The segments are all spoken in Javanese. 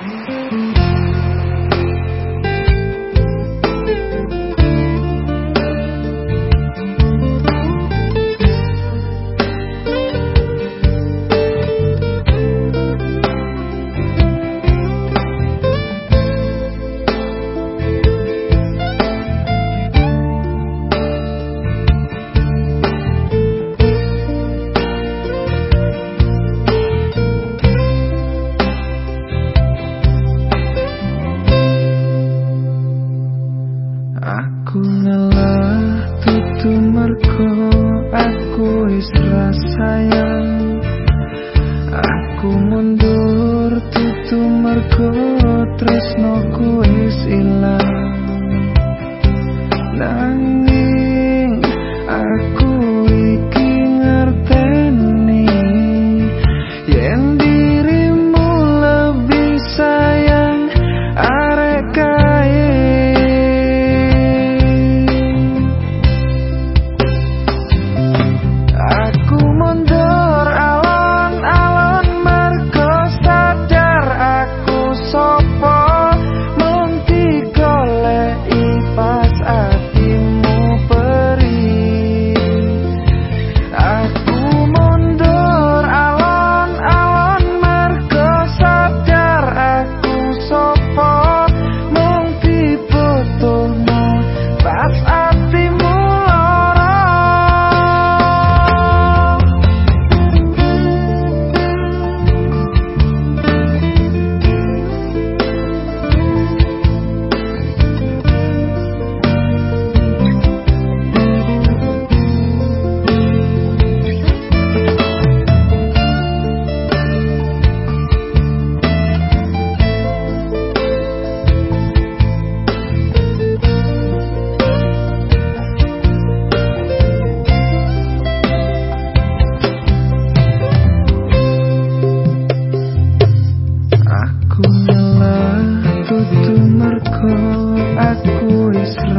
Thank you. Mergo aku isra sayang. Aku mundur tutu mergo terus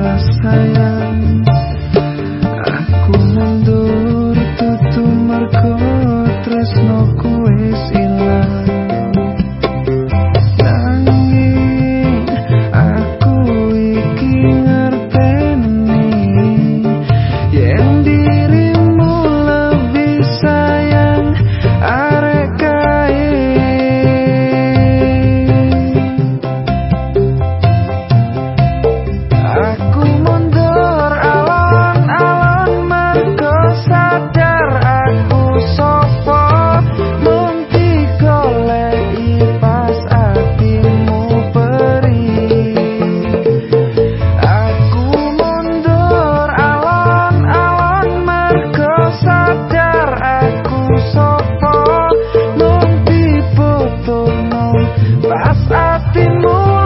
sayang Pas hatimu